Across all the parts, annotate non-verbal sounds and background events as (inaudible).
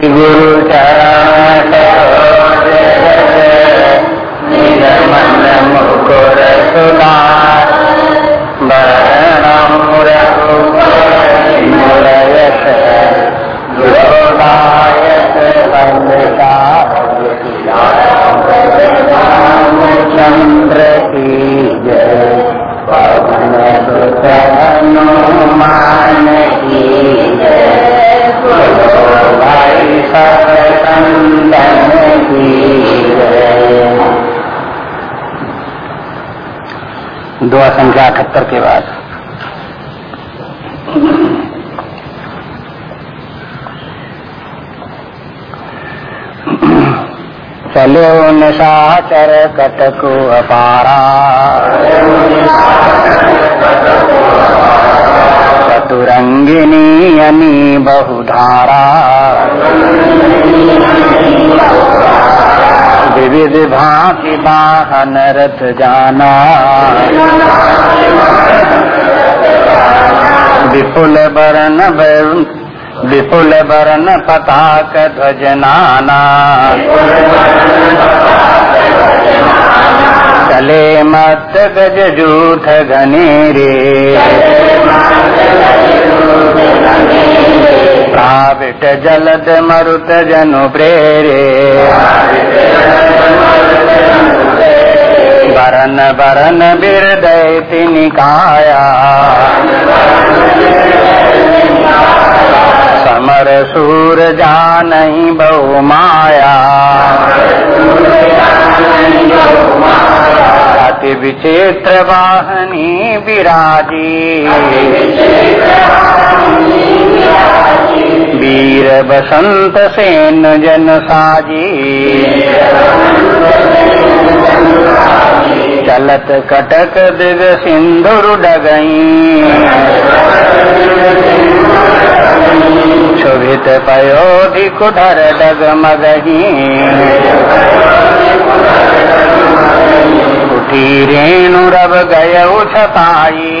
गुरु अठहत्तर के बाद। चलो निशाचर कटको अपारा। चतुरंगिनी अनी बहुधारा। विविध भांति वाहन रथ जाना। विपुल वरण विपुल बरन पताक ध्वज नाना चले मत गज जूठ घनेरे। प्राविट जलद मरुत जनु प्रेरे। बरन बरन बिरदय तिनिकाया समर सूर जान बहु माया। अति विचित्र वाहनी विराजी। वीर बसंत सेन जन साजी चलत कटक दिग सिंधुर डगई। शोभित पयोधि कुधर डगमगही। उठी रेणु रब गय छपाई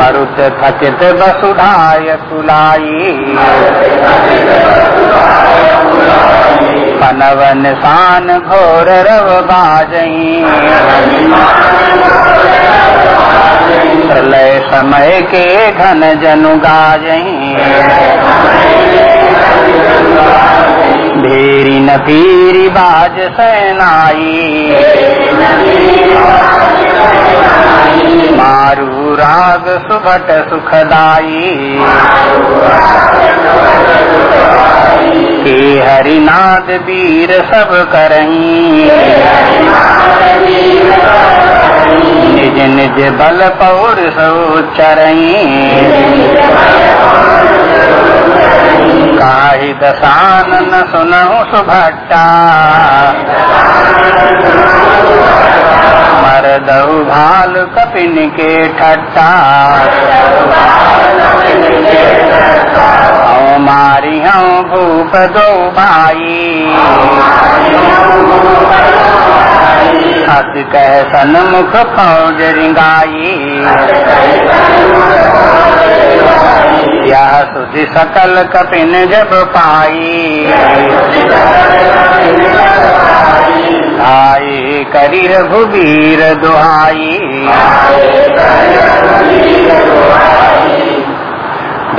मरुत थकित वसुधाय कुलाई पनव निशान घोर रव बाजई। प्रलय समय के घन जनु गाजई। भेरी न पीरी बाज सेनाई। मारू सुभट सुखदाई। के हरिनाद वीर सब करही निज निज बल पौर सो चरई। काहि दसानन सुनहु सुभट्टा। मरदऊ भाल कपिन के ठट्टा मारी हूँ भूप दो भाई हस कह सन्मुख फौज रिंगाई। यह सुधि सकल कपिन जब पाई। आई करी रघुवीर दुहाई।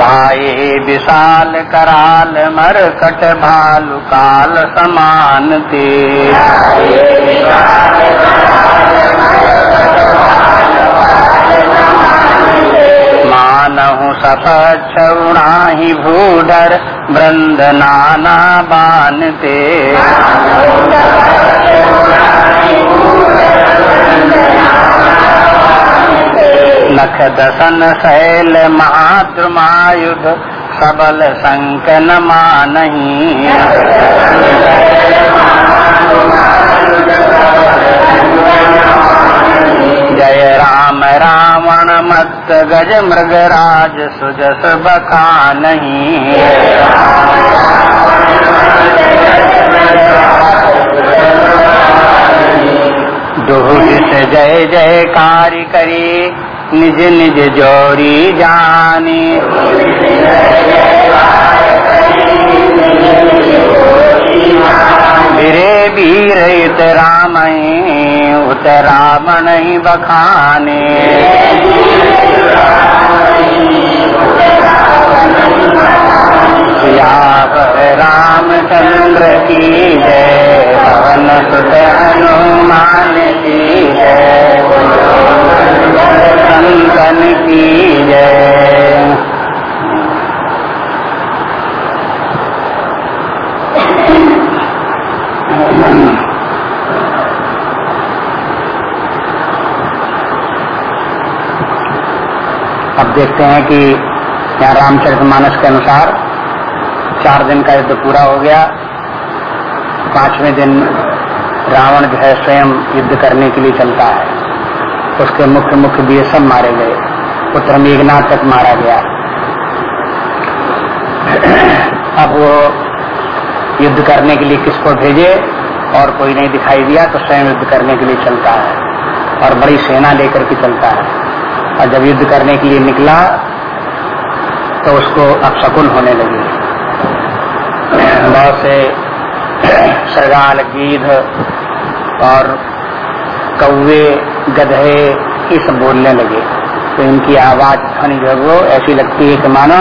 भाई विशाल कराल मर कट भालु काल समान ते। मानहु सपक्ष उड़ाही भूडर वृंद नाना बानते नख दसन शैल महाद्रुमायुध सबल संकन मानही। जय राम, रावण मत गज मृगराज सुजस बका नहीं। दुह जय जयकारी करी। निज निज जोरी जानी। रे वीर इत राम उत रावण बखाने। रामचंद्र की जय पवन सुत हनुमान की जय। संतन की जय अब देखते हैं कि यहाँ रामचरित मानस के अनुसार चार दिन का युद्ध पूरा हो गया। पाँचवें दिन रावण जो है स्वयं युद्ध करने के लिए चलता है। उसके मुख्य मुख्य वीर सब मारे गए। पुत्र मेघनाथ तक मारा गया। अब वो युद्ध करने के लिए किसको भेजे और कोई नहीं दिखाई दिया तो स्वयं युद्ध करने के लिए चलता है और बड़ी सेना लेकर के चलता है। और जब युद्ध करने के लिए निकला तो उसको अब शकुन होने लगी। बहुत से सरगाल, गीध और कौवे, गधे ये सब बोलने लगे। तो इनकी आवाज़ ध्वनि जो वो ऐसी लगती है कि मानो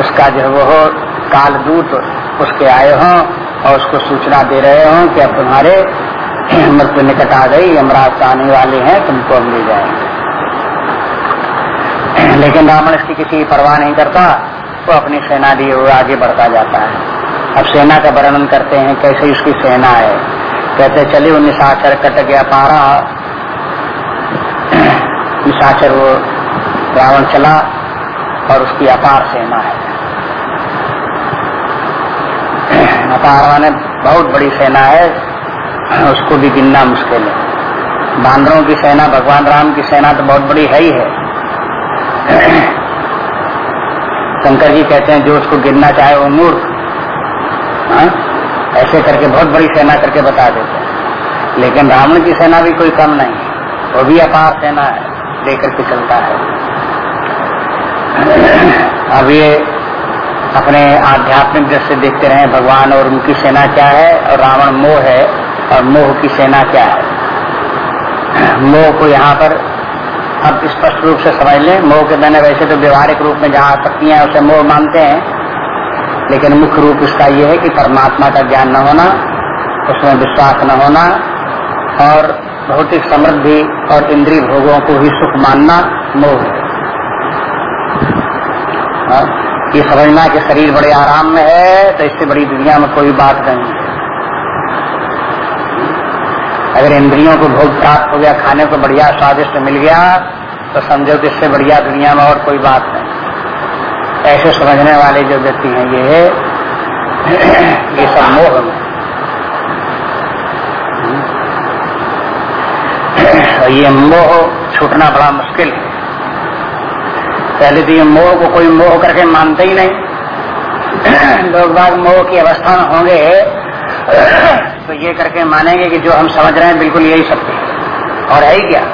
उसका जो है वो कालदूत उसके आए हों और उसको सूचना दे रहे हों कि अब तुम्हारे मृत्यु निकट आ गई, यमराज आने वाले हैं, तुमको अब ले जाएँगे। लेकिन रावण इसकी किसी परवाह नहीं करता, वो तो अपनी सेना लिए हुए आगे बढ़ता जाता है। अब सेना का वर्णन करते हैं, कैसे उसकी सेना है। कहते चले वो निशाचर कट गया पारा। निशाचर वो रावण चला और उसकी अपार सेना है। अपार माने बहुत बड़ी सेना है, उसको भी गिनना मुश्किल है। बांदरों की सेना, भगवान राम की सेना तो बहुत बड़ी है ही है। शंकर जी कहते हैं, जो उसको गिनना चाहे वो मूर्ख हाँ? ऐसे करके बहुत बड़ी सेना करके बता देते हैं। लेकिन रावण की सेना भी कोई कम नहीं। वो भी अपार सेना है, लेकर के चलता है। अब ये अपने आध्यात्मिक दृष्टि देखते रहे, भगवान और उनकी सेना क्या है, और रावण मोह है, और मोह की सेना क्या है। मोह को यहाँ पर अब स्पष्ट रूप से समझ लें। मोह के मैंने वैसे तो व्यवहारिक रूप में जहाँ शक्तियाँ हैं, उसे मोह मानते हैं। लेकिन मुख्य रूप इसका यह है कि परमात्मा का ज्ञान न होना, उसमें विश्वास न होना, और भौतिक समृद्धि और इंद्रिय भोगों को ही सुख मानना मोह है? ये समझना कि शरीर बड़े आराम में है तो इससे बड़ी दुनिया में कोई बात नहीं अगर इंद्रियों को भोग प्राप्त हो गया, खाने को बढ़िया स्वादिष्ट मिल गया तो समझो कि इससे बढ़िया दुनिया में और कोई बात नहीं ऐसे समझने वाले जो व्यक्ति हैं, ये ये सब मोह और ये मोह छूटना बड़ा मुश्किल है। पहले तो ये मोह को कोई मोह करके मानते ही नहीं। लोग बाग मोह की अवस्था में होंगे तो ये करके मानेंगे कि जो हम समझ रहे हैं, बिल्कुल यही सत्य और है ही क्या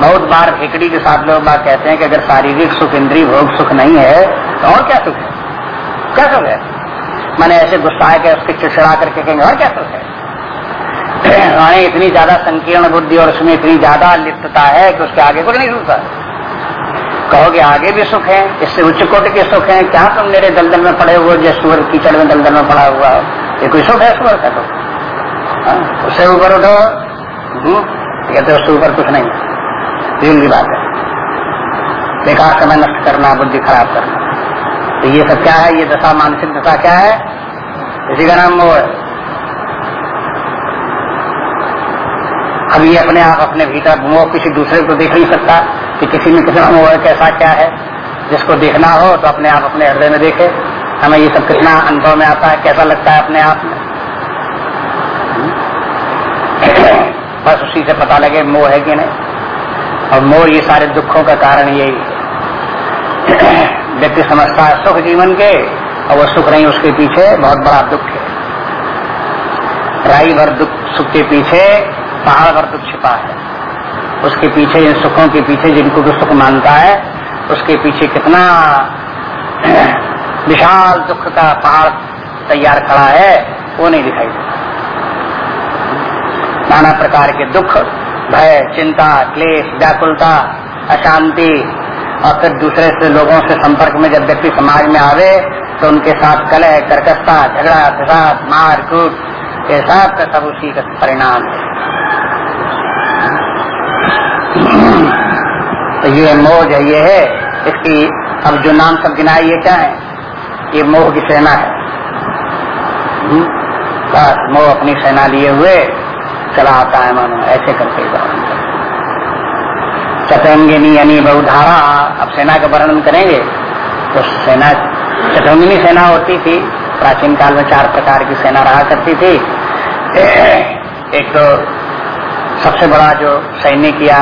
बहुत बार भेकड़ी के साथ लोग बात कहते हैं कि अगर शारीरिक सुख, इंद्रिय भोग सुख नहीं है तो और क्या सुख है? क्या सुख है? मैंने ऐसे गुस्सा के उसके चिड़चिड़ा करके कहेंगे, और क्या सुख है? हमें इतनी ज़्यादा संकीर्ण बुद्धि और उसमें इतनी ज़्यादा लिप्तता है कि उसके आगे कुछ नहीं सुखता। कहोगे, आगे भी सुख है, इससे उच्च कोटि के सुख है, क्या तुम मेरे दलदल में पड़े हुए जो सुअर कीचड़ में दलदल में पड़ा हुआ हो? ये कोई सुख है सुअर का तो उससे ऊपर उठो कहते उससे ऊपर कुछ नहीं। दिल की बात है। बेकार समय नष्ट करना, बुद्धि खराब करना। तो ये सब क्या है? ये दशा, मानसिक दशा क्या है? इसी का नाम मोह है। अब ये अपने आप, अपने भीतर मोह किसी दूसरे को देख नहीं सकता कि किसी में कितना मोह कैसा क्या है। जिसको देखना हो तो अपने आप, अपने हृदय में देखे। हमें ये सब कितना अनुभव में आता है, कैसा लगता है अपने आप में। बस उसी से पता लगे मोह है कि नहीं। और मोह ये सारे दुखों का कारण यही व्यक्ति समझता है सुख जीवन के, और वो सुख नहीं उसके पीछे, बहुत बड़ा दुख है। राई भर दुख सुख के पीछे, पहाड़ भर दुख छिपा है। उसके पीछे, इन सुखों के पीछे जिनको भी सुख मानता है, उसके पीछे कितना विशाल दुख का पहाड़ तैयार खड़ा है, वो नहीं दिखाई देता। नाना प्रकार के दुख भय, चिंता, क्लेश, व्याकुलता, अशांति और फिर दूसरे से लोगों से संपर्क में जब व्यक्ति समाज में आवे तो उनके साथ कलह, कर्कशता, झगड़ा फसाद मार कूट ये सब का सब उसी का परिणाम है। तो ये मोह जो ये है। इसकी अब जो नाम सब गिनाए, ये क्या है? ये मोह की सेना है। हम्म? बस मोह अपनी सेना लिए हुए। चला आता है मानो, ऐसे करके चतरंगिनी यानी बहुधारा, अब सेना का वर्णन करेंगे तो सेना, चतरंगिनी सेना होती थी, प्राचीन काल में चार प्रकार की सेना रहा करती थी। एक तो सबसे बड़ा जो सैनिक या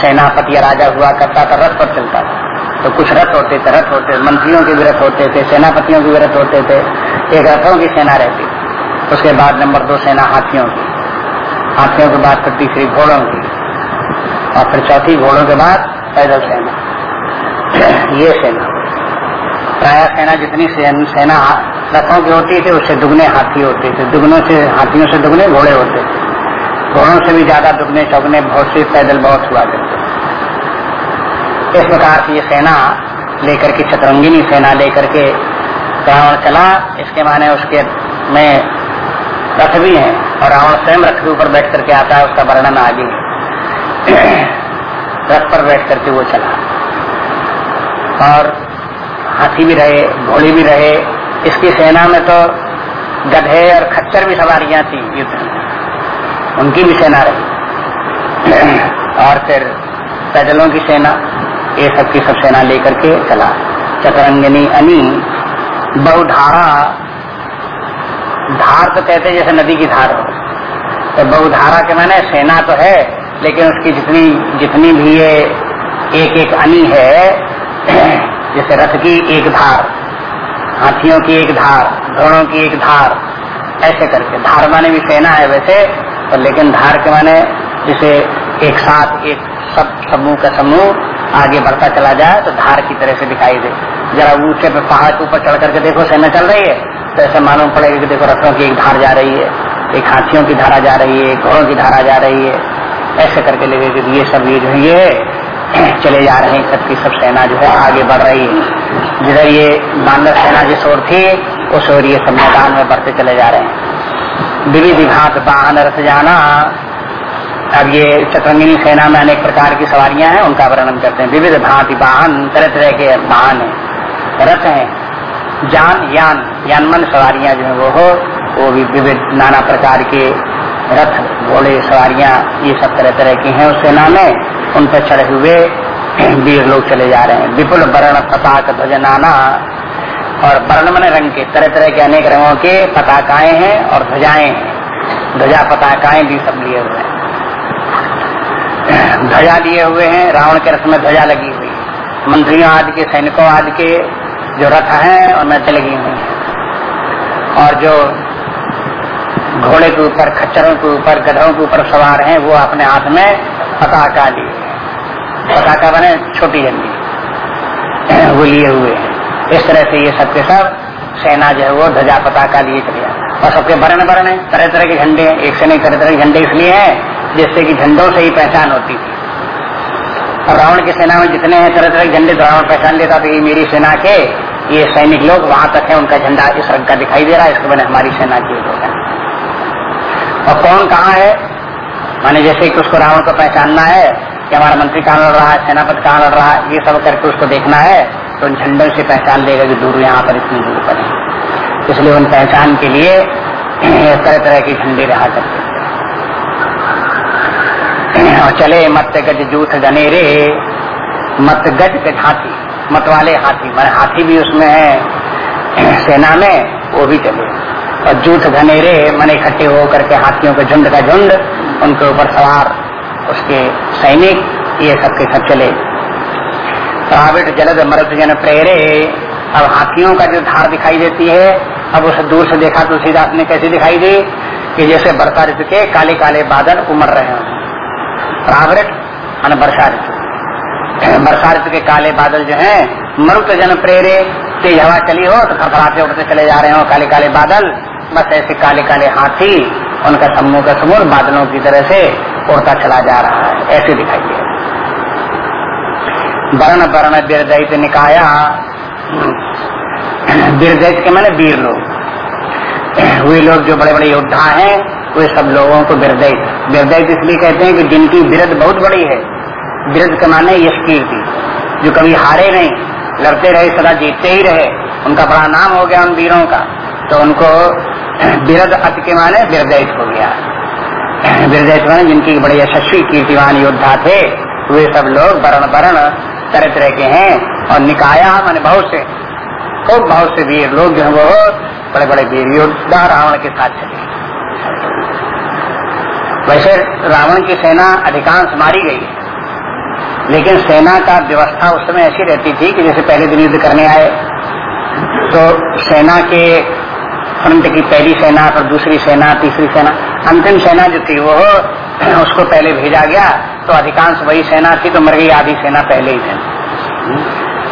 सेनापति या राजा हुआ करता था, रथ पर चलता था। तो कुछ रथ होते थे, रथ होते मंत्रियों के भी रथ होते थे, सेनापतियों के भी रथ होते थे, एक रथों की सेना रहती उसके बाद नंबर दो सेना हाथियों की। हाथियों के बाद फिर तीसरी घोड़ों की। और फिर चौथी घोड़ों के बाद पैदल सेना। (clears throat) ये सेना। प्राय सेना जितनी सेना रथों की होती थी, उससे दुगने हाथी होते थे। दुगनों से, हाथियों से दुगने घोड़े होते थे। घोड़ों से भी ज़्यादा दुगने, चौगने बहुत से पैदल बहुत हुआ करते इस प्रकार की ये सेना लेकर के चतरंगिनी सेना लेकर के रावण चला। इसके माने उसके में रथ भी है। और रावण स्वयं रथ के ऊपर बैठ करके आता है, उसका वर्णन आगे रथ पर बैठ करके वो चला। और हाथी भी रहे, घोड़े भी रहे, इसकी सेना में तो गधे और खच्चर भी सवारियाँ थी युद्ध में। उनकी भी सेना रही। और फिर पैदलों की सेना, ये सब की सब सेना लेकर के चला। चतरंगिनी अनी, बहुधारा धार तो कहते जैसे नदी की धार हो। तो बहुधारा के मैंने सेना तो है, लेकिन उसकी जितनी जितनी भी ये एक एक अनी है, (clears throat) जैसे रथ की एक धार, हाथियों की एक धार घोड़ों की एक धार, ऐसे करके। धार माने भी सेना है वैसे तो लेकिन धार के माने जिसे एक साथ, एक सब, समूह का समूह आगे बढ़ता चला जाए तो धार की तरह से दिखाई दे। जरा ऊँचे पे पहाड़ के ऊपर चढ़ करके देखो, सेना चल रही है। तो ऐसे मालूम पड़ेगा कि देखो रथों की एक धार जा रही है, एक हाथियों की धारा जा रही है घोड़ों की धारा जा रही है। ऐसे करके लगे कि ये सब ये जो ये (clears throat) चले जा रहे हैं सबकी सब सेना जो है आगे बढ़ रही है। जिधर ये मानव सेना जिस ओर थी, उस ओर ये सब मैदान में बढ़ते चले जा रहे हैं। विविध घात वाहन रथ जाना। अब ये चतरंगिनी सेना में अनेक प्रकार की सवारियाँ हैं, उनका वर्णन करते हैं। विविध भांति वाहन तरह तरह के वाहन है, रथ है। जान यान यानमन सवारियाँ जो है वो हो, वो भी विविध नाना प्रकार के रथ, घोड़े, सवारियाँ, ये सब तरह तरह की हैं उस सेना में। उन पर चढ़े हुए (clears throat) वीर लोग चले जा रहे हैं। विपुल वर्ण पताक ध्वजनाना और वर्ण मन रंग के तरह तरह के अनेक रंगों के पताकाएँ हैं और ध्वजाएँ ध्वजा पताकाएँ भी सब लिए हुए हैं। (clears throat) ध्वजा लिए हुए हैं, रावण के रथ में ध्वजा लगी हुई। मंत्रियों आदि के, सैनिकों आदि के जो रथ हैं उनमें लगी हुई है। और जो घोड़े के ऊपर, खच्चरों के ऊपर, गधों के ऊपर सवार हैं, वो अपने हाथ में पताका लिए। पताका बने छोटी झंडी वो लिए हुए इस तरह से ये सबके सब सेना जो है वो ध्वजा पताका लिए चले और सबके वर्ण वर्ण है। तरह तरह के झंडे एक से नहीं तरह तरह के झंडे इसलिए हैं, जिससे कि झंडों से ही पहचान होती थी। और रावण की सेना में जितने हैं तरह तरह के झंडे तो रावण पहचान लेता था ये मेरी सेना के ये सैनिक लोग वहाँ तक है, उनका झंडा इस रंग का दिखाई दे रहा है, इसके बने हमारी सेना के लोग हैं। और कौन कहाँ है? माने जैसे कि उसको रावण को पहचानना है कि हमारा मंत्री कहाँ लड़ रहा है, सेनापति कहाँ लड़ रहा है, ये सब करके उसको देखना है तो उन झंडों से पहचान लेगा कि दूर यहाँ पर इतनी दूर पर है। इसलिए उन पहचान के लिए तरह तरह के झंडे रहा करते (clears throat) और चले मत गज जूथ गनेरे मत गज हाथी मत वाले हाथी मैंने हाथी भी उसमें है, सेना में, वो भी चले। और जूथ घनेरे मन इकट्ठे होकर के हाथियों के झुंड का झुंड, उनके ऊपर सवार, उसके सैनिक, ये सब के सब चले। प्राविट जलद मरद जन प्रेरे, अब हाथियों का जो धार दिखाई देती है, अब उसे दूर से देखा तुलसीदास ने कैसी दिखाई दी? कि जैसे वर्षा ऋतु के काले काले बादल उमड़ रहे हो। प्रावृत मान वर्षा ऋतु। वर्षा ऋतु के काले बादल जो है, मरुत जन प्रेरे तेज हवा चली हो तो खड़खड़ाते उड़ते चले जा रहे हो, काले काले बादल। बस ऐसे काले काले हाथी, उनका समूह का समूह बादलों की तरह से उड़ता चला जा रहा है। ऐसे दिखाई दे वर्ण वर्ण बीरदैत निकाया बीरदैत के मैंने वीर लोग। वे लोग जो बड़े बड़े योद्धा हैं, वे सब लोगों को बिरदैत बिरदैत इसलिए कहते हैं कि जिनकी बिरद बहुत बड़ी है। बिरद के माने यश कीर्ति जो कभी हारे नहीं, लड़ते रहे, सदा जीतते ही रहे। उनका बड़ा नाम हो गया उन वीरों का। तो उनको (clears throat) बिरद अति के माने बिरदैत हो गया। (clears throat) बिरदैत माने जिनकी बड़े यशस्वी कीर्तिवान योद्धा थे। वे सब लोग वर्ण वरण तरह तरह के हैं और निकाया मैंने बहुत से। खूब बहुत से वीर लोग जो वो बड़े बड़े वीर योद्धा रावण के साथ चले। वैसे रावण की सेना अधिकांश मारी गई है। लेकिन सेना का व्यवस्था उस समय ऐसी रहती थी कि जैसे पहले दिन युद्ध करने आए तो सेना के फ्रंट की पहली सेना, फिर दूसरी सेना, तीसरी सेना, अंतिम सेना जो थी वो (clears throat) उसको पहले भेजा गया तो अधिकांश वही सेना थी तो मर गई आधी सेना पहले ही थी।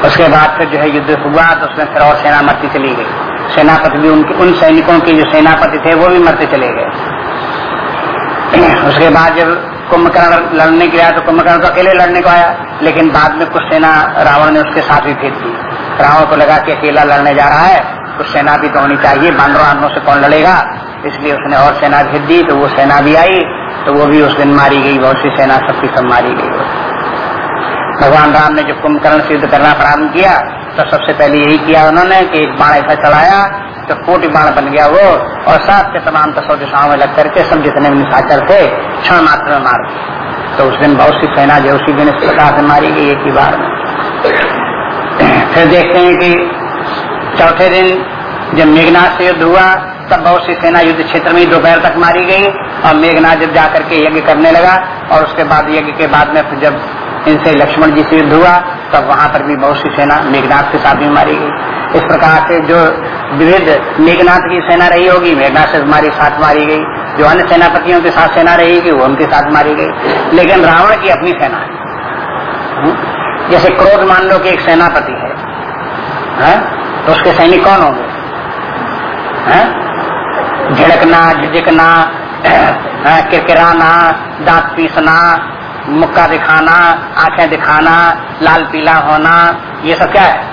उसके बाद फिर जो है युद्ध हुआ तो उसमें फिर और सेना मरती चली गई। सेनापति भी उनके, उन सैनिकों के जो सेनापति थे, वो भी मरते चले गए। (clears throat) उसके बाद जब कुंभकर्ण लड़ने के आया तो कुंभकर्ण तो अकेले लड़ने को आया, लेकिन बाद में कुछ सेना रावण ने उसके साथ भी भेज दी। रावण को लगा कि अकेला लड़ने जा रहा है कुछ सेना भी तो होनी चाहिए बांधवानों से कौन लड़ेगा? इसलिए उसने और सेना भेज दी तो वो सेना भी आई तो वो भी उस दिन मारी गई, बहुत सी सेना सबकी सब मारी गई। भगवान राम ने जब कुंभकर्ण से युद्ध करना प्रारंभ किया तो सबसे पहले यही किया उन्होंने कि एक बाण ऐसा चलाया तो कोटि बाण बन गया वो, और सात के तमाम दसों दिशाओं में लग करके सब जितने भी निशाचर थे क्षण मात्र में मार तो उस दिन बहुत सी सेना जो उसी दिन इस प्रकार से मारी गई एक ही बार फिर देखते हैं कि चौथे दिन जब मेघनाथ से युद्ध हुआ, तब बहुत सी सेना युद्ध क्षेत्र में दोपहर तक मारी गई, और मेघनाथ जब जाकर के यज्ञ करने लगा, और उसके बाद यज्ञ के बाद में जब इनसे लक्ष्मण जी से युद्ध हुआ तब वहाँ पर भी बहुत सी सेना मेघनाथ के साथ भी मारी गई। इस प्रकार से जो विविध मेघनाथ की सेना रही होगी मेघनाथ से हमारी साथ मारी गई। जो अन्य सेनापतियों के साथ सेना रहेगी वो उनके साथ मारी गई। लेकिन रावण की अपनी सेना है। हम्म? जैसे क्रोध मान लो कि एक सेनापति है, है? तो उसके सैनिक कौन होंगे? झिड़कना झिझकना (clears throat) किरकिराना दांत पीसना मुक्का दिखाना, आँखें दिखाना, लाल पीला होना, ये सब क्या है?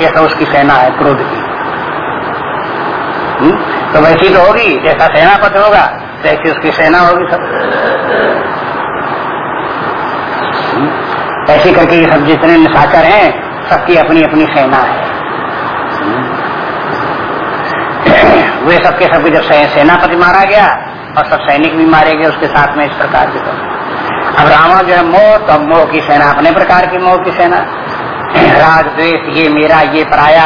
ये सब उसकी सेना है, क्रोध की। हुँ? तो वैसी तो होगी, जैसा सेनापति होगा, वैसी उसकी सेना होगी सब। ऐसी करके ये सब जितने निशाचर हैं, सबकी अपनी अपनी सेना है। (clears throat) वे सबके सबके जब सेनापति मारा गया, और सब सैनिक भी मारे गए उसके साथ में इस प्रकार के अब रावण जो है मोह तो मोह की सेना, अपने प्रकार की मोह की सेना। राग द्वेष ये मेरा, ये पराया,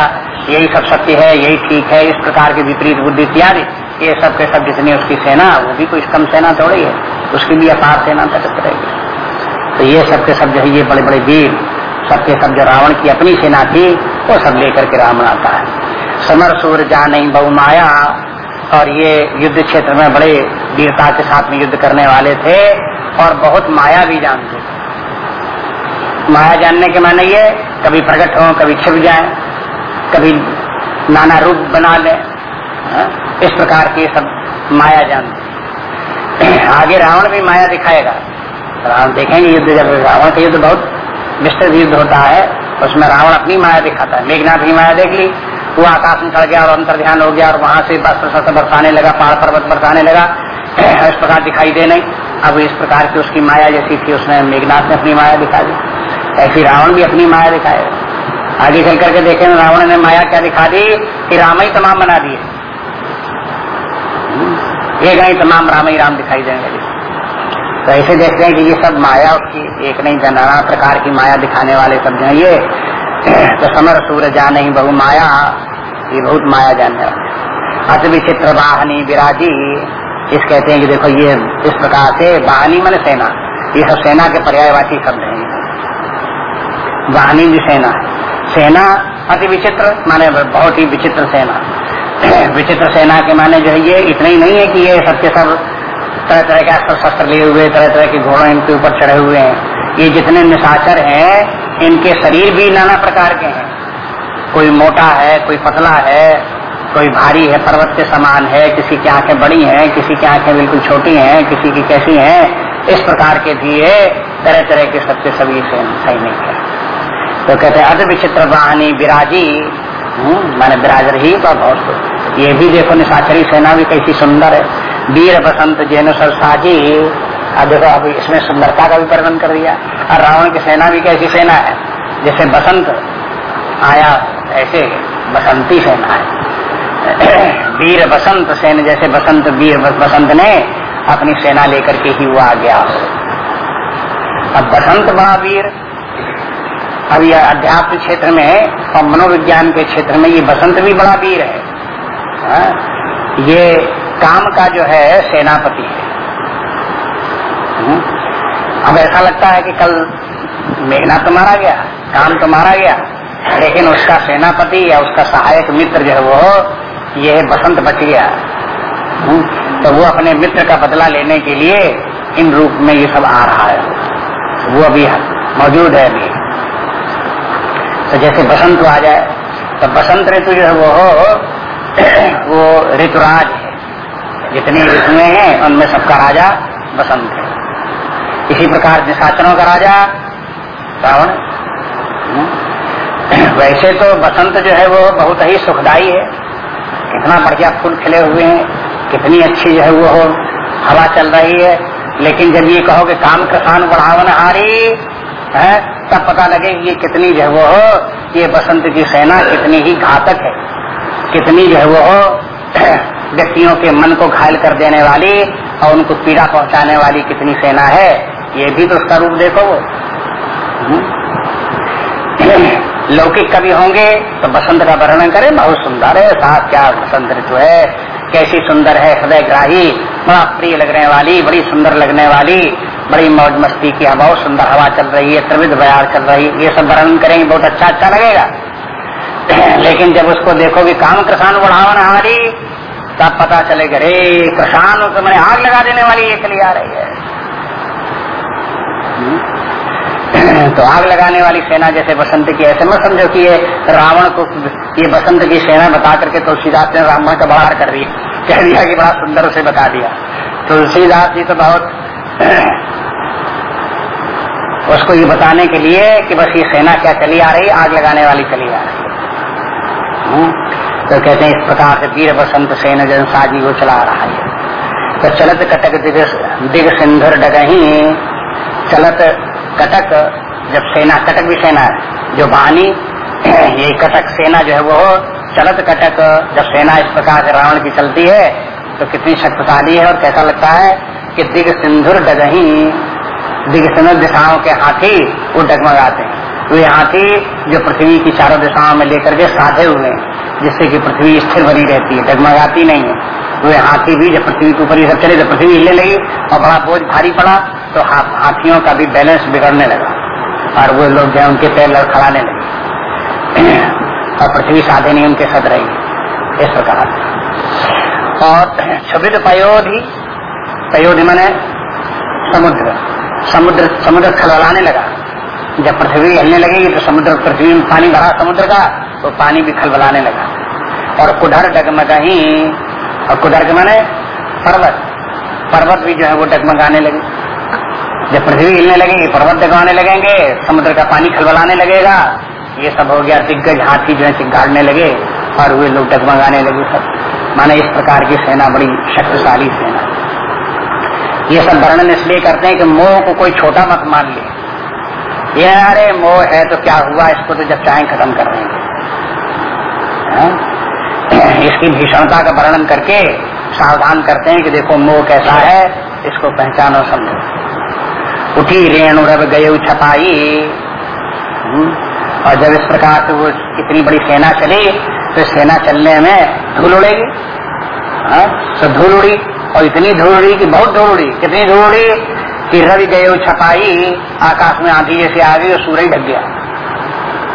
यही सब सत्य है, यही ठीक है, इस प्रकार की विपरीत बुद्धि इत्यादि, ये सब के सब जितनी उसकी सेना, वो भी कोई कम सेना थोड़ी है, उसकी भी अपार सेना तटक रहेगी। तो ये सब के सब जो है, ये बड़े बड़े वीर सबके सब जो रावण की अपनी सेना थी, वो सब लेकर के रावण आता है। समर सूर जा नहीं बहु माया, और ये युद्ध क्षेत्र में बड़े वीरता के साथ में युद्ध करने वाले थे और बहुत माया भी जानते माया जानने के माने ये, कभी प्रकट हो, कभी छिप जाए, कभी नाना रूप बना ले हाँ? इस प्रकार के सब माया जानते (clears throat) आगे रावण भी माया दिखाएगा। रावण देखेंगे युद्ध जब, रावण का युद्ध बहुत विस्तृत युद्ध होता है, उसमें रावण अपनी माया दिखाता है। मेघनाथ की माया देख ली, वो आकाश में चढ़ गया और अंतर ध्यान हो गया और वहाँ से बस बरसाने लगा, पहाड़ पर्वत बरसाने लगा। (clears throat) इस प्रकार दिखाई दे नहीं। अब इस प्रकार की उसकी माया जैसी थी, उसने मेघनाथ ने अपनी माया दिखा दी। ऐसी रावण भी अपनी माया दिखाएगा आगे चल करके देखे, रावण ने माया क्या दिखा दी? कि राम ही तमाम बना दिए। एक नहीं तमाम राम ही राम दिखाई देने लगे तो ऐसे देखते हैं कि ये सब माया उसकी एक नहीं नाना प्रकार की माया दिखाने वाले सब जो ये। तो समर, सूर्य जा नहीं बहु माया, ये बहुत माया जानने वाले। अति विचित्र वाहनी विराजी। इस कहते हैं कि देखो ये इस प्रकार से वाहनी मन सेना। ये सब सेना के पर्यायवाची शब्द हैं। वाहनी भी सेना। सेना अति विचित्र माने बहुत ही विचित्र सेना। (clears throat) विचित्र सेना के माने जो है ये इतना ही नहीं है कि ये सबके सब तरह तरह के अस्त्र शस्त्र लिए हुए तरह तरह के घोड़ों इनके ऊपर चढ़े हुए हैं। ये जितने निशाचर हैं, इनके शरीर भी नाना प्रकार के हैं। कोई मोटा है, कोई पतला है कोई भारी है, पर्वत के समान है, किसी की आँखें बड़ी हैं, किसी की आँखें बिल्कुल छोटी हैं, किसी की कैसी हैं, इस प्रकार के है तरह तरह के सबके सभी सैनिक है। तो कहते हैं अध विचित्र वाहनी विराजी मैंने माने बिराज रही बहुत ये भी देखो, निशाचरी सेना भी कैसी सुंदर है। वीर बसंत जैन सर साजी अब देखो, अब इसमें सुंदरता का भी वर्णन कर दिया। और रावण की सेना भी कैसी सेना है, जैसे बसंत आया, ऐसे बसंती सेना है। वीर बसंत सेन जैसे बसंत वीर बसंत ने अपनी सेना लेकर के ही वो आ गया अब बसंत बड़ा वीर अब यह अध्यात्म क्षेत्र में और मनोविज्ञान के क्षेत्र में ये बसंत भी बड़ा वीर है आ? हाँ? ये काम का जो है, सेनापति है हम्म? अब ऐसा लगता है कि कल मेघना तो मारा गया, काम तो मारा गया, लेकिन उसका सेनापति या उसका सहायक मित्र जो है वो ये बसंत बच गया हम्म? तो वो अपने मित्र का बदला लेने के लिए इन रूप में ये सब आ रहा है। वो अभी मौजूद है अभी। तो जैसे बसंत आ जाए तो बसंत ऋतु जो है वो हो, (clears throat) वो ऋतुराज है। जितनी ऋतुएँ हैं, उनमें सबका राजा बसंत है। इसी प्रकार निशाचरों का राजा रावण। हम्म। (clears throat) वैसे तो बसंत जो है वो बहुत ही सुखदाई है। कितना बढ़िया फूल खिले हुए हैं, कितनी अच्छी जो है वो हवा चल रही है। लेकिन जब ये कहो कि काम किसान बढ़ावन हारी, है, तब पता लगे ये कितनी जो है वो हो, ये बसंत की सेना कितनी ही घातक है। कितनी जो है वो हो, (clears throat) व्यक्तियों के मन को घायल कर देने वाली और उनको पीड़ा पहुँचाने वाली कितनी सेना है, ये भी तो उसका रूप देखो वो। हम्म। (clears throat) लौकिक कवि होंगे तो बसंत का वर्णन करें, बहुत सुंदर है, साथ क्या बसंत ऋतु है, कैसी सुंदर है हृदय ग्राही बड़ा प्रिय लगने वाली, बड़ी सुंदर लगने वाली, बड़ी मौज मस्ती की बहुत सुंदर हवा चल रही है, त्रिविध बयार चल रही है ये सब वर्णन करेंगे, बहुत अच्छा अच्छा लगेगा (clears throat) लेकिन जब उसको देखोगे, काम कृषाण बढ़ावन हमारी तब पता चलेगा रे कृषाण तो मैंने आग लगा देने वाली, ये कली आ रही है। तो आग लगाने वाली सेना जैसे बसंत की, ऐसे मत समझो कि ये रावण को, ये बसंत की सेना बता करके तुलसीदास तो ने रावण का बहार कर दिया कह दिया कि बड़ा सुंदर उसे बता दिया। तुलसीदास तो जी तो बहुत, उसको ये बताने के लिए कि बस ये सेना क्या चली आ रही, आग लगाने वाली चली आ रही हम्म? तो कहते हैं इस प्रकार से वीर बसंत सेन जन साजी को चला रहा है। तो चलत कटक दिग सिंधुर डगही, चलत कटक, जब सेना, कटक भी सेना जो बहानी, (clears throat) ये कटक सेना जो है वो चलत कटक, जब सेना इस प्रकार से रावण की चलती है तो कितनी शक्तिशाली है और कैसा लगता है कि दिग सिंधुर डगही, दिग सिंधुर दिशाओं के हाथी वो डगमगाते हैं। वे हाथी जो पृथ्वी की चारों दिशाओं में लेकर के साधे हुए हैं, जिससे कि पृथ्वी स्थिर बनी रहती है, डगमगाती नहीं है। वे हाथी भी, जब पृथ्वी के ऊपर ये सब चले तो पृथ्वी हिलने लगी और बड़ा बोझ भारी पड़ा तो हाथियों का भी बैलेंस बिगड़ने लगा और वो लोग जो उनके पैर लड़खड़ाने लगे। और पृथ्वी साधे नहीं, उनके सद रही। इस प्रकार। और छबित पयोधि पयोधि मैंने समुद्र। समुद्र समुद्र खलवलाने लगा। जब पृथ्वी हिलने लगेगी तो समुद्र, पृथ्वी में पानी भरा समुद्र का तो पानी भी खलबलाने लगा। और कुधर डगमगही और कुधर के माने पर्वत। पर्वत भी जो है वो डगमगाने लगे। जब पृथ्वी हिलने लगेगी, पर्वत डगवाने लगेंगे, समुद्र का पानी खलबलाने लगेगा। ये सब हो गया, दिग्गज हाथी जो है चिंगाड़ने लगे और वे लोग डगमगाने लगे सब। माने इस प्रकार की सेना, बड़ी शक्तिशाली सेना। ये सब वर्णन इसलिए करते हैं कि मोह को कोई छोटा मत मान ले। ये, अरे मोह है तो क्या हुआ? इसको तो जब चाहे खत्म कर देंगे। हाँ? इसकी भीषणता का वर्णन करके सावधान करते हैं कि देखो मोह कैसा है, इसको पहचानो समझो। उठी रेणु रब गए छपाई। हम्म? और जब इस प्रकार से वो इतनी बड़ी सेना चली तो सेना चलने में धूल उड़ेगी? तो धूल उड़ी। और इतनी धूल उड़ी कि बहुत धूल उड़ी। कितनी धूल उड़ी कि रवि गए छपाई। आकाश में आंधी जैसे आ गई और सूर्य ढक गया।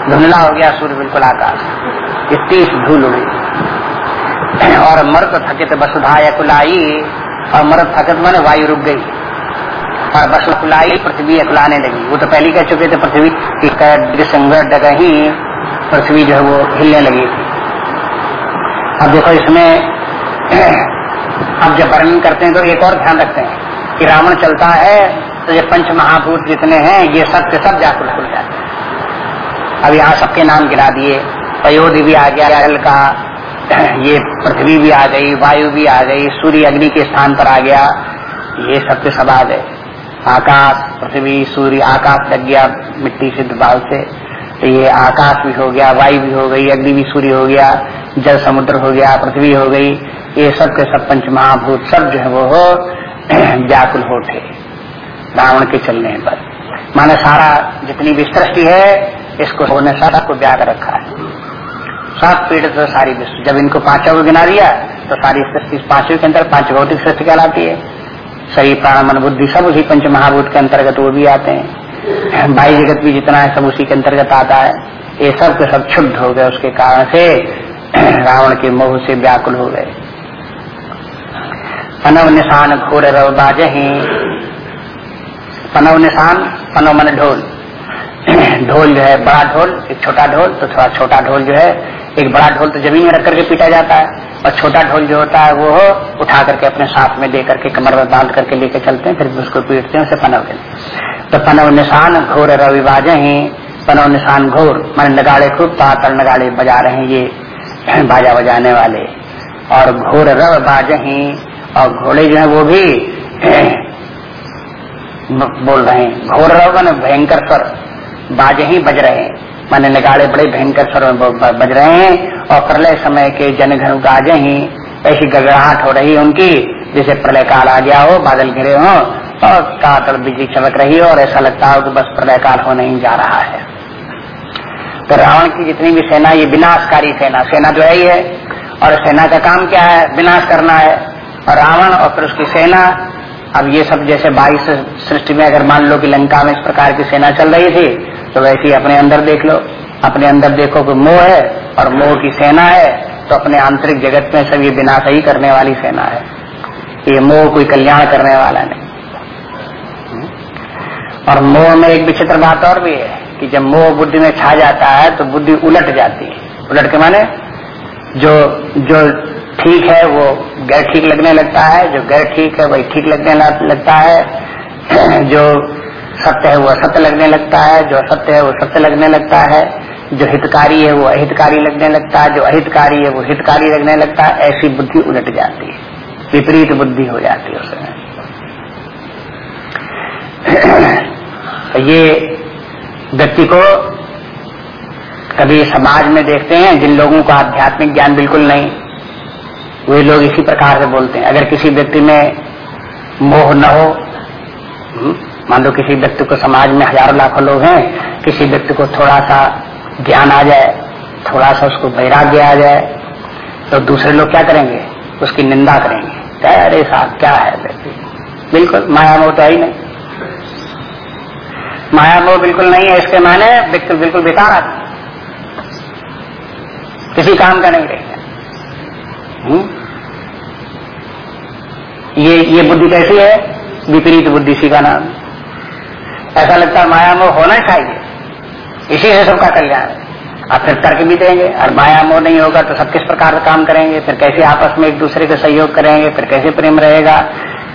धुंधला हो गया सूर्य, बिल्कुल आकाश। इतनी धूल उड़ी। और मर्द थकित वसुधा या कुलाई, और मर्द थकित माने वायु रुक गई। और बस कुलाई पृथ्वी अकुलाने लगी। वो तो पहले कह चुके थे पृथ्वी संगत डगही, पृथ्वी जो है वो हिलने लगी थी। अब देखो इसमें, अब जब वर्णन करते हैं तो एक और ध्यान रखते हैं कि रावण चलता है तो ये पंच महाभूत जितने हैं, ये सब के सब जाकुल खुल जाते हैं। अब यहाँ सबके नाम गिरा दिए। पयोधि भी आ गया का ये पृथ्वी भी आ गई, वायु भी आ गई, सूर्य अग्नि के स्थान पर आ गया, ये सब के सब आ गए। आकाश, पृथ्वी, सूर्य, आकाश लग गया मिट्टी से बाल से। तो ये आकाश भी हो गया, वायु भी हो गई, अग्नि भी सूर्य हो गया, जल समुद्र हो गया, पृथ्वी हो गई, ये सब के सब पंच महाभूत सब जो है वो हो, (clears throat) व्याकुल होते रावण के चलने पर। माने सारा जितनी भी सृष्टि है, इसको होने सारा को व्याग रखा है। सब पीड़ित तो सारी विश्व जब इनको पाँचों को गिना दिया तो सारी सृष्टि पाँचों के अंदर पाँच भौतिक सृष्टि कहलाती है। शरीर, प्राण, मन, बुद्धि सब उसी पंच महाभूत के अंतर्गत वो भी आते हैं। भाई जगत भी जितना है, सब उसी के अंतर्गत आता है। ये सब के सब क्षुब्ध हो गए, उसके कारण से (clears throat) रावण के मोह से व्याकुल हो गए। पनव निशान घोर रव बाजही। पनव निशान, पनव मन ढोल। (clears throat) ढोल जो है, बड़ा ढोल, एक छोटा ढोल तो थोड़ा छोटा ढोल जो है एक बड़ा ढोल तो ज़मीन में रख करके पीटा जाता है और छोटा ढोल जो होता है वो उठा करके अपने साथ में दे करके कमर में बाँध करके लेके चलते हैं, फिर उसको पीटते हैं, उसे पनव देते तो पनव निशान घोर रविवाज ही पनव निशान घोर, मैंने नगाड़े खूब, पातल नगाड़े बजा रहे हैं ये (clears throat) बाजा बजाने वाले। और घोर रव बाज ही, और घोड़े जो है वो भी (clears throat) बोल रहे हैं, घोर रव भयंकर स्वर, बाजे ही बज रहे हैं। माने नगाड़े बड़े भयंकर स्वर में बज रहे हैं और प्रलय समय के जनघन गाजे ही, ऐसी गगड़ाहट हो रही है उनकी, जैसे प्रलय काल आ गया हो, बादल घिरे हो, और कातल बिजली चमक रही हो, और ऐसा लगता हो कि बस प्रलय काल होने ही जा रहा है। तो रावण की जितनी भी सेना, ये विनाशकारी सेना सेना है ही है और सेना का काम क्या है? विनाश करना है। और रावण और फिर उसकी सेना, अब ये सब जैसे बाईस सृष्टि में अगर मान लो कि लंका में इस प्रकार की सेना चल रही थी तो वैसे ही अपने अंदर देख लो। अपने अंदर देखो कि मोह है और मोह की सेना है तो अपने आंतरिक जगत में सब ये विनाश ही करने वाली सेना है। ये मोह कोई कल्याण करने वाला नहीं। और मोह में एक विचित्र बात और भी है कि जब मोह बुद्धि में छा जाता है तो बुद्धि उलट जाती है। उलट के माने? जो जो ठीक है, वो गैर ठीक लगने लगता है, जो गैर ठीक है, वही ठीक लगने लगता है। (clears throat) जो सत्य है वो असत्य लगने लगता है जो असत्य है वो सत्य लगने लगता है। जो हितकारी है वो अहितकारी लगने लगता है। जो अहितकारी है वो हितकारी लगने लगता है। ऐसी बुद्धि उलट जाती है। विपरीत बुद्धि हो जाती है उसमें। तो ये व्यक्ति को कभी समाज में देखते हैं जिन लोगों को आध्यात्मिक ज्ञान बिल्कुल नहीं वे लोग इसी प्रकार से बोलते हैं। अगर किसी व्यक्ति में मोह न हो हम्म, मान लो किसी व्यक्ति को समाज में हज़ारों लाखों लोग हैं, किसी व्यक्ति को थोड़ा सा ज्ञान आ जाए थोड़ा सा उसको वैराग्य आ जाए तो दूसरे लोग क्या करेंगे? उसकी निंदा करेंगे। अरे साहब, क्या है व्यक्ति? बिल्कुल माया मोह तो ही नहीं। माया मोह बिल्कुल नहीं है, इसके माने व्यक्ति बिल्कुल बेकार आदमी किसी काम का नहीं रहेगा हम्म? ये ये बुद्धि कैसी है? विपरीत बुद्धि सी का नाम। ऐसा लगता है माया मोह होना चाहिए। इसी से सबका कल्याण। आप फिर तर्क भी देंगे, और माया मोह नहीं होगा तो सब किस प्रकार का काम करेंगे, फिर कैसे आपस में एक दूसरे का सहयोग करेंगे, फिर कैसे प्रेम रहेगा,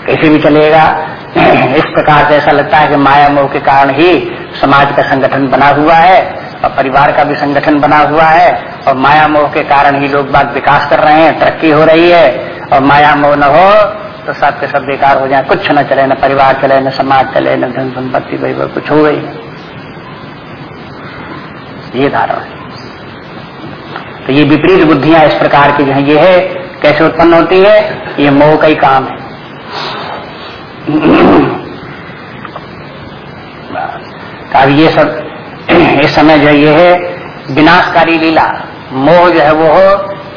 कैसे भी चलेगा। (clears throat) इस प्रकार से ऐसा लगता है कि माया मोह के कारण ही समाज का संगठन बना हुआ है, और परिवार का भी संगठन बना हुआ है, और माया मोह के कारण ही लोग बात विकास कर रहे हैं, तरक्की हो रही है, और माया मोह न हो तो सब के सब बेकार हो जाए। कुछ न चले न परिवार चले न समाज चले न धन संपत्ति वही कुछ हो गई। ये धारणा है। तो ये विपरीत बुद्धियाँ इस प्रकार की जो है। ये है कैसे उत्पन्न होती है? ये मोह का ही काम है। तो अब ये सब इस समय जो ये है विनाशकारी लीला। मोह जो है वो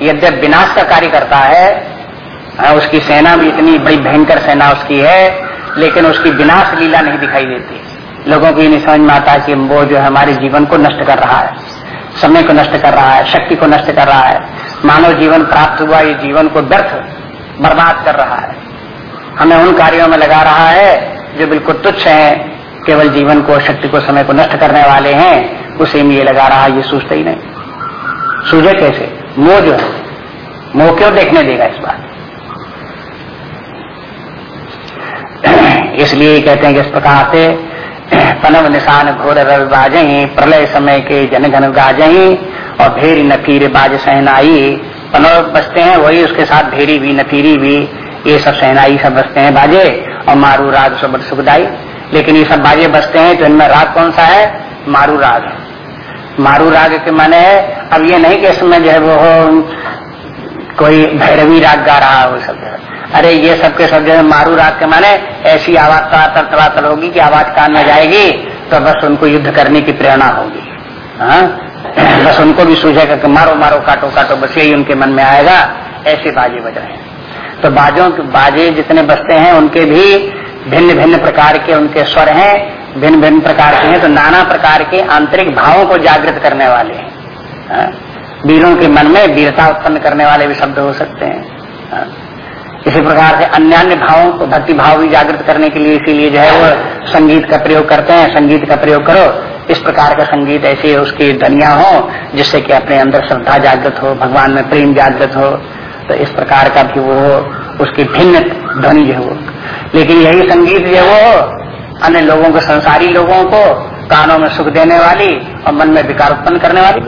यद्यप विनाश का कार्य करता हाँ, उसकी सेना भी इतनी बड़ी भयंकर सेना उसकी है, लेकिन उसकी विनाश लीला नहीं दिखाई देती। लोगों को ये नहीं समझ में आता कि वो जो है हमारे जीवन को नष्ट कर रहा है, समय को नष्ट कर रहा है, शक्ति को नष्ट कर रहा है। मानव जीवन प्राप्त हुआ, ये जीवन को व्यर्थ, बर्बाद कर रहा है। हमें उन कार्यों में लगा रहा है जो बिल्कुल तुच्छ है, केवल जीवन को शक्ति को, समय को नष्ट करने वाले हैं, उसे में ये लगा रहा है, ये सोचते ही नहीं। सूझे कैसे? मोह जो है मोह क्यों देखने देगा इस बात? इसलिए कहते हैं कि इस प्रकार से (clears throat) पनव निशान घोर रवि बाजे, प्रलय समय के जन घन गाजे और भेरी नफीर बाज सहनाई। पनव बसते हैं, वही उसके साथ भेरी भी नफीरी भी, ये सब सहनाई, सब बसते हैं बाजे और मारू राग सब सुखदाई। लेकिन ये सब बाजे बसते हैं तो इनमें राग कौन सा है? मारू राग। मारू राग के माने है अब ये नहीं कि इसमें जो है वो कोई भैरवी राग गा रहा है वो सब। अरे ये सबके सब जो है मारू रात के माने ऐसी आवाज़ तड़ातल तड़ातल होगी कि आवाज़ कान में जाएगी तो बस उनको युद्ध करने की प्रेरणा होगी। हाँ? (clears throat) बस उनको भी सूझेगा कि मारो मारो, काटो काटो, बस यही उनके मन में आएगा, ऐसे बाजे बज रहे हैं। तो बाजों के बाजे जितने बजते हैं, उनके भी भिन्न भिन्न प्रकार के उनके स्वर हैं भिन्न भिन्न प्रकार के हैं तो नाना प्रकार के आंतरिक भावों को जागृत करने वाले हैं। हाँ? वीरों के मन में वीरता उत्पन्न करने वाले भी शब्द हो सकते हैं। हाँ? इसी प्रकार से अन्य अन्य भावों को भक्ति भाव भी जागृत करने के लिए इसीलिए जो है वो संगीत का प्रयोग करते हैं, संगीत का प्रयोग करो। इस प्रकार का संगीत ऐसे उसकी ध्वनिया हो, जिससे कि अपने अंदर श्रद्धा जागृत हो, भगवान में प्रेम जागृत हो। तो इस प्रकार का भी वो उसकी भिन्न ध्वनि जो हो लेकिन यही संगीत जो वो अन्य लोगों को, संसारी लोगों को कानों में सुख देने वाली और मन में विकार उत्पन्न करने वाली।